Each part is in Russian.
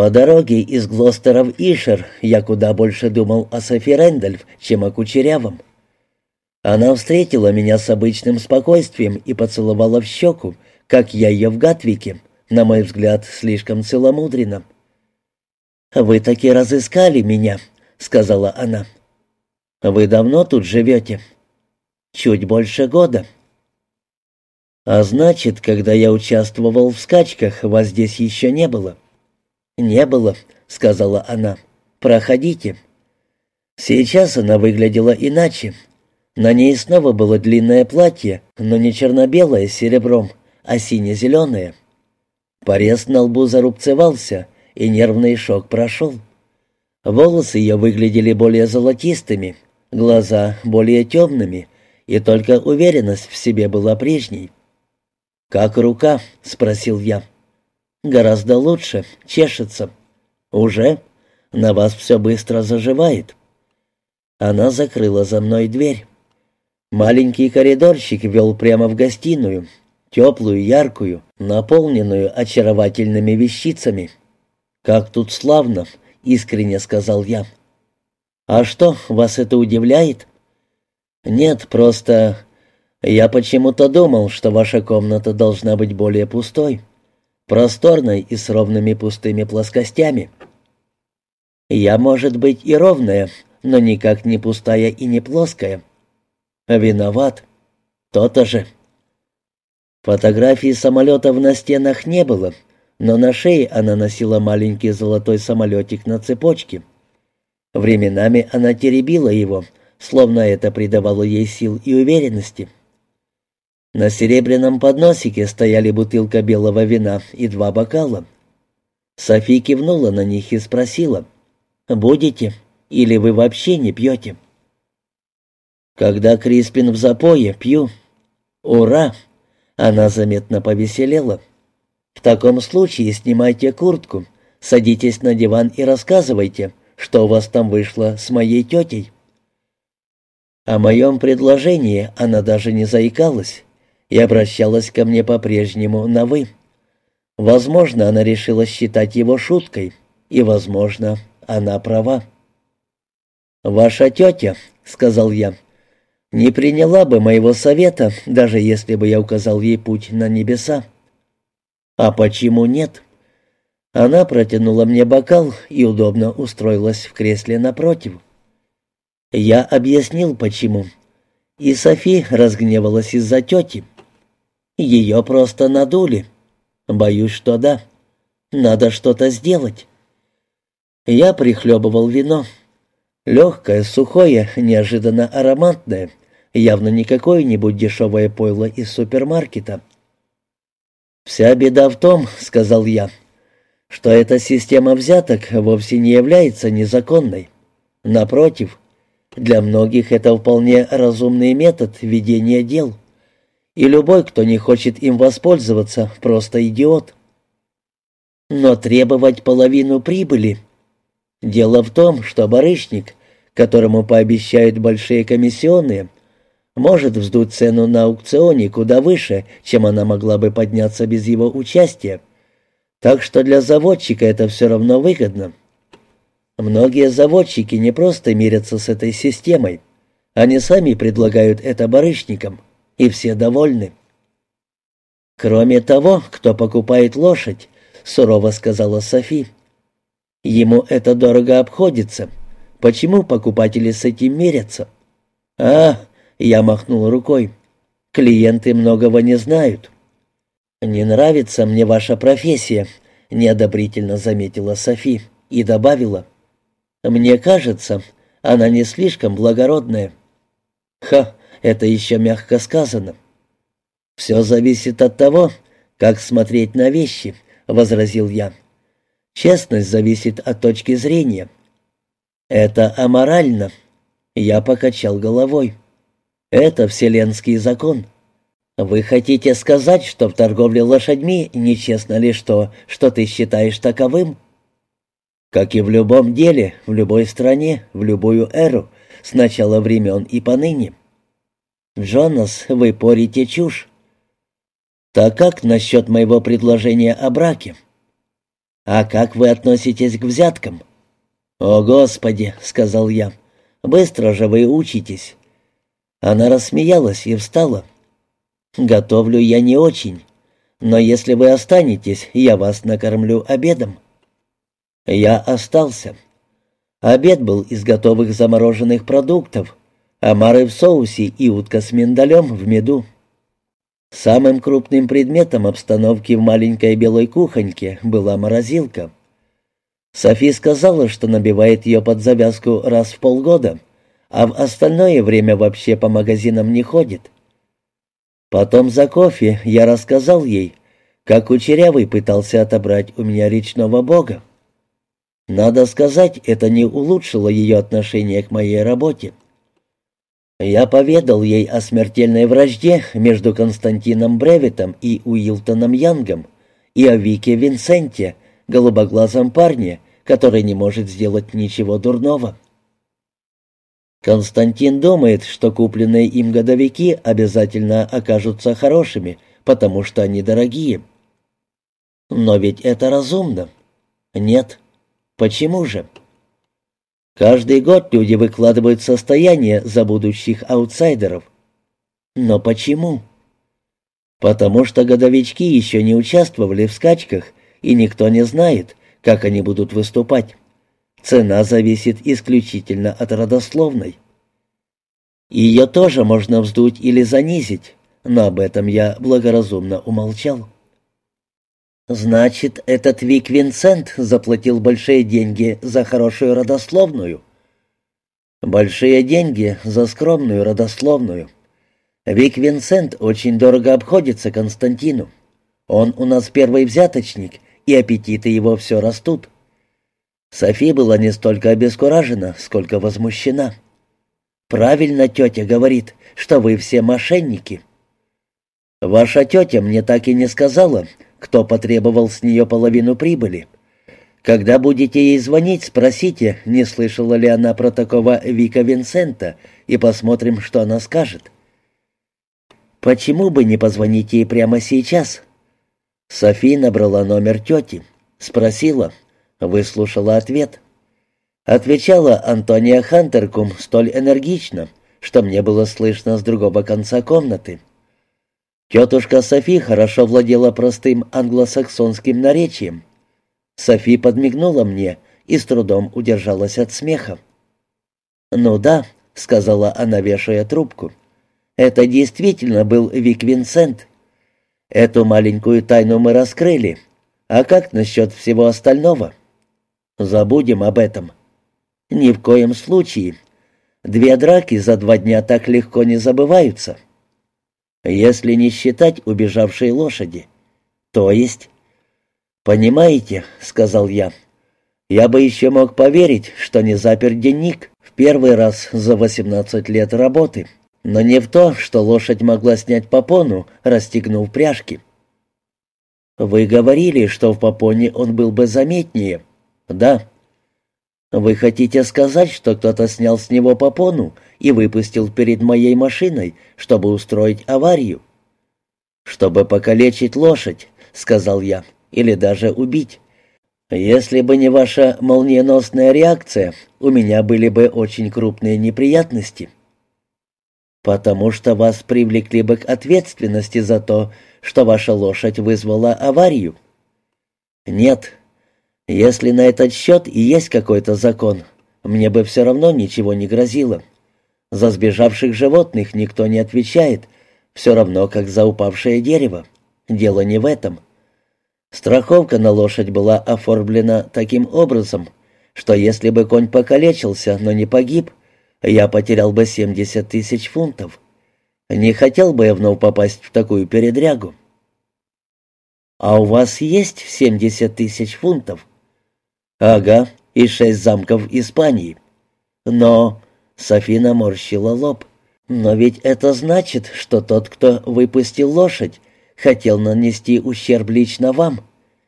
По дороге из Глостера в Ишер я куда больше думал о Софи Рэндольф, чем о Кучерявом. Она встретила меня с обычным спокойствием и поцеловала в щеку, как я ее в Гатвике, на мой взгляд, слишком целомудренно. «Вы таки разыскали меня», — сказала она. «Вы давно тут живете?» «Чуть больше года». «А значит, когда я участвовал в скачках, вас здесь еще не было?» «Не было», — сказала она. «Проходите». Сейчас она выглядела иначе. На ней снова было длинное платье, но не черно-белое с серебром, а сине-зеленое. Порез на лбу зарубцевался, и нервный шок прошел. Волосы ее выглядели более золотистыми, глаза более темными, и только уверенность в себе была прежней. «Как рука?» — спросил я. «Гораздо лучше, чешется». «Уже? На вас все быстро заживает». Она закрыла за мной дверь. Маленький коридорчик вел прямо в гостиную, теплую, яркую, наполненную очаровательными вещицами. «Как тут славно!» — искренне сказал я. «А что, вас это удивляет?» «Нет, просто я почему-то думал, что ваша комната должна быть более пустой, просторной и с ровными пустыми плоскостями. Я, может быть, и ровная, но никак не пустая и не плоская. Виноват. То-то же». Фотографий самолетов на стенах не было, — но на шее она носила маленький золотой самолетик на цепочке. Временами она теребила его, словно это придавало ей сил и уверенности. На серебряном подносике стояли бутылка белого вина и два бокала. Софи кивнула на них и спросила, «Будете? Или вы вообще не пьете?» «Когда Криспин в запое, пью». «Ура!» Она заметно повеселела. В таком случае снимайте куртку, садитесь на диван и рассказывайте, что у вас там вышло с моей тетей». О моем предложении она даже не заикалась и обращалась ко мне по-прежнему на «вы». Возможно, она решила считать его шуткой, и, возможно, она права. «Ваша тетя», — сказал я, — «не приняла бы моего совета, даже если бы я указал ей путь на небеса». «А почему нет?» Она протянула мне бокал и удобно устроилась в кресле напротив. Я объяснил, почему. И Софи разгневалась из-за тети. Ее просто надули. Боюсь, что да. Надо что-то сделать. Я прихлебывал вино. Легкое, сухое, неожиданно ароматное. Явно не какое-нибудь дешевое пойло из супермаркета. «Вся беда в том, — сказал я, — что эта система взяток вовсе не является незаконной. Напротив, для многих это вполне разумный метод ведения дел, и любой, кто не хочет им воспользоваться, просто идиот. Но требовать половину прибыли... Дело в том, что барышник, которому пообещают большие комиссионные, — может вздуть цену на аукционе куда выше, чем она могла бы подняться без его участия. Так что для заводчика это все равно выгодно. Многие заводчики не просто мирятся с этой системой. Они сами предлагают это барышникам, и все довольны. «Кроме того, кто покупает лошадь», — сурово сказала Софи. «Ему это дорого обходится. Почему покупатели с этим мирятся?» «А, я махнул рукой. «Клиенты многого не знают». «Не нравится мне ваша профессия», — неодобрительно заметила Софи и добавила. «Мне кажется, она не слишком благородная». «Ха, это еще мягко сказано». «Все зависит от того, как смотреть на вещи», — возразил я. «Честность зависит от точки зрения». «Это аморально», — я покачал головой. Это вселенский закон. Вы хотите сказать, что в торговле лошадьми нечестно лишь то, что ты считаешь таковым? Как и в любом деле, в любой стране, в любую эру, с начала времен и поныне. Джонас, вы порите чушь. Так как насчет моего предложения о браке? «А как вы относитесь к взяткам?» «О, Господи!» — сказал я. «Быстро же вы учитесь». Она рассмеялась и встала. «Готовлю я не очень, но если вы останетесь, я вас накормлю обедом». Я остался. Обед был из готовых замороженных продуктов, омары в соусе и утка с миндалем в меду. Самым крупным предметом обстановки в маленькой белой кухоньке была морозилка. Софи сказала, что набивает ее под завязку раз в полгода, а в остальное время вообще по магазинам не ходит. Потом за кофе я рассказал ей, как Кучерявый пытался отобрать у меня речного бога. Надо сказать, это не улучшило ее отношение к моей работе. Я поведал ей о смертельной вражде между Константином Бревитом и Уилтоном Янгом и о Вике Винсенте, голубоглазом парне, который не может сделать ничего дурного. Константин думает, что купленные им годовики обязательно окажутся хорошими, потому что они дорогие. Но ведь это разумно. Нет. Почему же? Каждый год люди выкладывают состояние за будущих аутсайдеров. Но почему? Потому что годовички еще не участвовали в скачках, и никто не знает, как они будут выступать. Цена зависит исключительно от родословной. Ее тоже можно вздуть или занизить, но об этом я благоразумно умолчал. «Значит, этот Вик Винсент заплатил большие деньги за хорошую родословную?» «Большие деньги за скромную родословную. Вик Винсент очень дорого обходится Константину. Он у нас первый взяточник, и аппетиты его все растут». Софи была не столько обескуражена, сколько возмущена. «Правильно тетя говорит, что вы все мошенники». «Ваша тетя мне так и не сказала, кто потребовал с нее половину прибыли. Когда будете ей звонить, спросите, не слышала ли она про такого Вика Винсента, и посмотрим, что она скажет. Почему бы не позвонить ей прямо сейчас? Софи набрала номер тети, спросила, выслушала ответ. Отвечала Антония Хантеркум столь энергично, что мне было слышно с другого конца комнаты. Тетушка Софи хорошо владела простым англосаксонским наречием. Софи подмигнула мне и с трудом удержалась от смеха. «Ну да», — сказала она, вешая трубку, — «это действительно был Вик Винсент. Эту маленькую тайну мы раскрыли. А как насчет всего остального?» «Забудем об этом». «Ни в коем случае. Две драки за два дня так легко не забываются». Если не считать убежавшей лошади. То есть... «Понимаете», — сказал я, — «я бы еще мог поверить, что не запер денник в первый раз за 18 лет работы, но не в то, что лошадь могла снять попону, расстегнув пряжки». «Вы говорили, что в попоне он был бы заметнее». «Да». «Вы хотите сказать, что кто-то снял с него попону и выпустил перед моей машиной, чтобы устроить аварию. «Чтобы покалечить лошадь», — сказал я, — «или даже убить. Если бы не ваша молниеносная реакция, у меня были бы очень крупные неприятности». «Потому что вас привлекли бы к ответственности за то, что ваша лошадь вызвала аварию». «Нет. Если на этот счет и есть какой-то закон, мне бы все равно ничего не грозило. За сбежавших животных никто не отвечает, все равно, как за упавшее дерево. Дело не в этом. Страховка на лошадь была оформлена таким образом, что если бы конь покалечился, но не погиб, я потерял бы 70 тысяч фунтов. Не хотел бы я вновь попасть в такую передрягу. «А у вас есть 70 тысяч фунтов?» «Ага, и шесть замков Испании. Но Софина морщила лоб. «Но ведь это значит, что тот, кто выпустил лошадь, хотел нанести ущерб лично вам.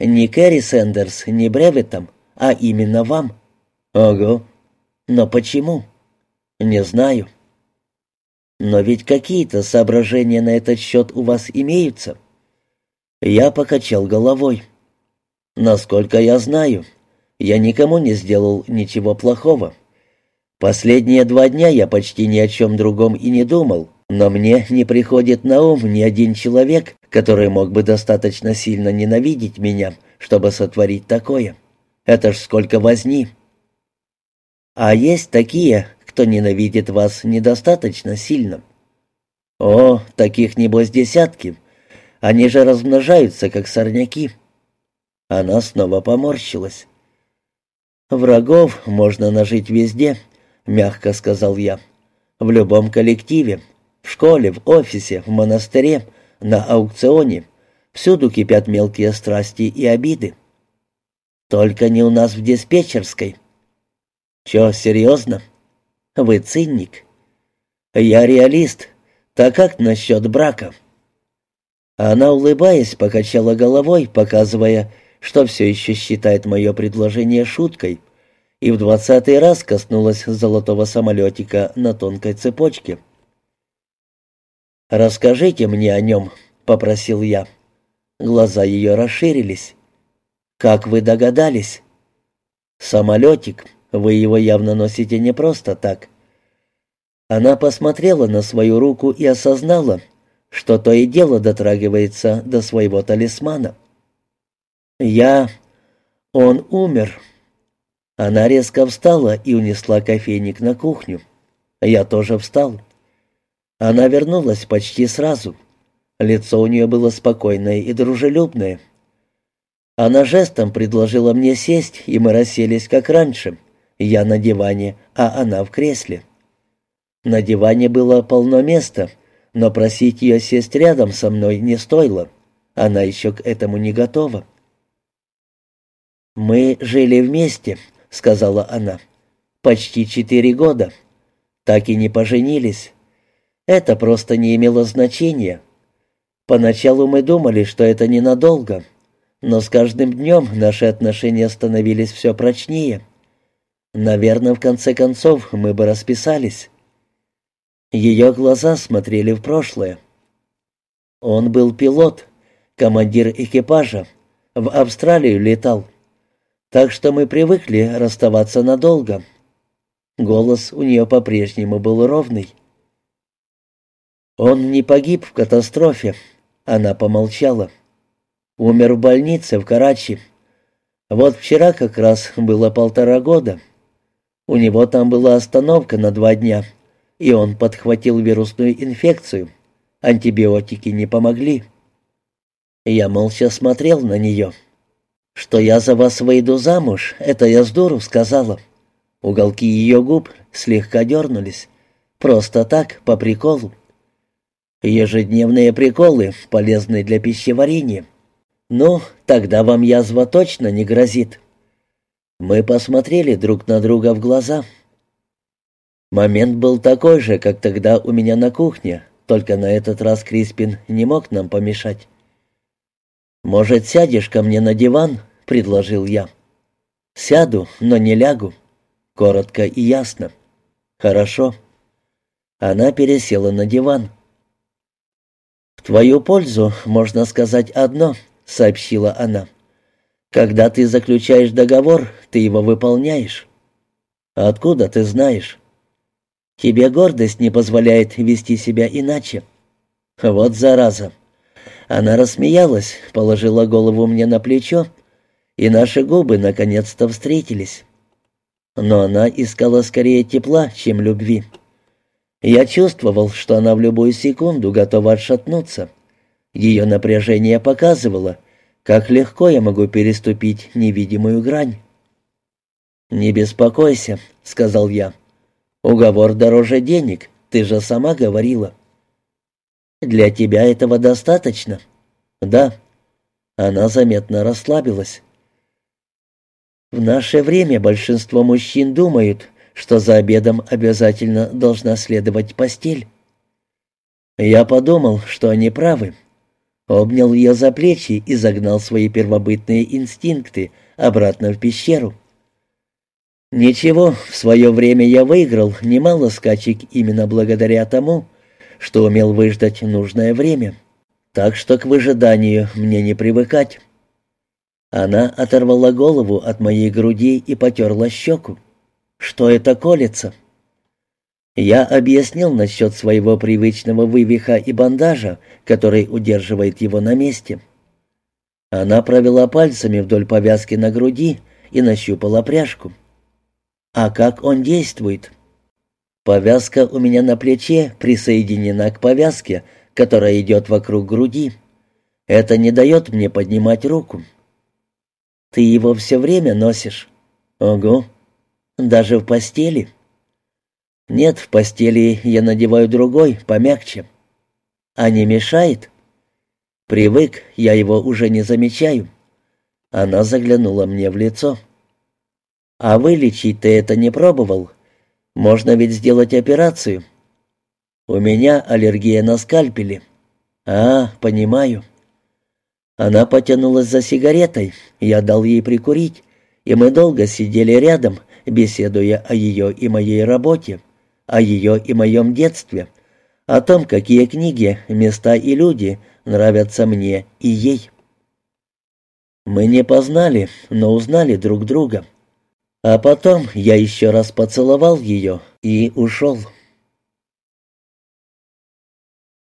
Не Кэрри Сэндерс, не Бревитом, а именно вам». «Ого. Но почему?» «Не знаю». «Но ведь какие-то соображения на этот счет у вас имеются?» Я покачал головой. Насколько я знаю, я никому не сделал ничего плохого. Последние два дня я почти ни о чем другом и не думал, но мне не приходит на ум ни один человек, который мог бы достаточно сильно ненавидеть меня, чтобы сотворить такое. Это ж сколько возни. А есть такие, кто ненавидит вас недостаточно сильно. О, таких небось десятки. Они же размножаются, как сорняки. Она снова поморщилась. «Врагов можно нажить везде», — мягко сказал я. «В любом коллективе, в школе, в офисе, в монастыре, на аукционе. Всюду кипят мелкие страсти и обиды. Только не у нас в диспетчерской». «Чё, серьезно? Вы циник?» «Я реалист. Так как насчет брака?» Она, улыбаясь, покачала головой, показывая, что все еще считает мое предложение шуткой, и в двадцатый раз коснулась золотого самолетика на тонкой цепочке. «Расскажите мне о нем», — попросил я. Глаза ее расширились. «Как вы догадались?» «Самолетик. Вы его явно носите не просто так». Она посмотрела на свою руку и осознала, что то и дело дотрагивается до своего талисмана. «Я... он умер». Она резко встала и унесла кофейник на кухню. Я тоже встал. Она вернулась почти сразу. Лицо у нее было спокойное и дружелюбное. Она жестом предложила мне сесть, и мы расселись как раньше. Я на диване, а она в кресле. На диване было полно места, но просить ее сесть рядом со мной не стоило. Она еще к этому не готова. «Мы жили вместе», — сказала она, — «почти четыре года. Так и не поженились. Это просто не имело значения. Поначалу мы думали, что это ненадолго, но с каждым днем наши отношения становились все прочнее. Наверное, в конце концов мы бы расписались». Ее глаза смотрели в прошлое. Он был пилот, командир экипажа, в Австралию летал. Так что мы привыкли расставаться надолго. Голос у нее по-прежнему был ровный. Он не погиб в катастрофе. Она помолчала. Умер в больнице в Карачи. Вот вчера как раз было полтора года. У него там была остановка на два дня и он подхватил вирусную инфекцию. Антибиотики не помогли. Я молча смотрел на нее. «Что я за вас выйду замуж, это я здорово сказала». Уголки ее губ слегка дернулись. Просто так, по приколу. Ежедневные приколы, полезные для пищеварения. Ну, тогда вам язва точно не грозит. Мы посмотрели друг на друга в глаза. Момент был такой же, как тогда у меня на кухне, только на этот раз Криспин не мог нам помешать. «Может, сядешь ко мне на диван?» — предложил я. «Сяду, но не лягу». Коротко и ясно. «Хорошо». Она пересела на диван. «В твою пользу можно сказать одно», — сообщила она. «Когда ты заключаешь договор, ты его выполняешь». «Откуда ты знаешь?» Тебе гордость не позволяет вести себя иначе. Вот зараза. Она рассмеялась, положила голову мне на плечо, и наши губы наконец-то встретились. Но она искала скорее тепла, чем любви. Я чувствовал, что она в любую секунду готова отшатнуться. Ее напряжение показывало, как легко я могу переступить невидимую грань. «Не беспокойся», — сказал я. Уговор дороже денег, ты же сама говорила. Для тебя этого достаточно? Да. Она заметно расслабилась. В наше время большинство мужчин думают, что за обедом обязательно должна следовать постель. Я подумал, что они правы. Обнял ее за плечи и загнал свои первобытные инстинкты обратно в пещеру. Ничего, в свое время я выиграл немало скачек именно благодаря тому, что умел выждать нужное время. Так что к выжиданию мне не привыкать. Она оторвала голову от моей груди и потерла щеку. «Что это колется?» Я объяснил насчет своего привычного вывиха и бандажа, который удерживает его на месте. Она провела пальцами вдоль повязки на груди и нащупала пряжку. «А как он действует?» «Повязка у меня на плече присоединена к повязке, которая идет вокруг груди. Это не дает мне поднимать руку». «Ты его все время носишь?» «Ого! Даже в постели?» «Нет, в постели я надеваю другой, помягче». «А не мешает?» «Привык, я его уже не замечаю». Она заглянула мне в лицо. «А вылечить ты это не пробовал? Можно ведь сделать операцию». «У меня аллергия на скальпели». «А, понимаю». Она потянулась за сигаретой, я дал ей прикурить, и мы долго сидели рядом, беседуя о ее и моей работе о ее и моем детстве, о том, какие книги, места и люди нравятся мне и ей. Мы не познали, но узнали друг друга. А потом я еще раз поцеловал ее и ушел.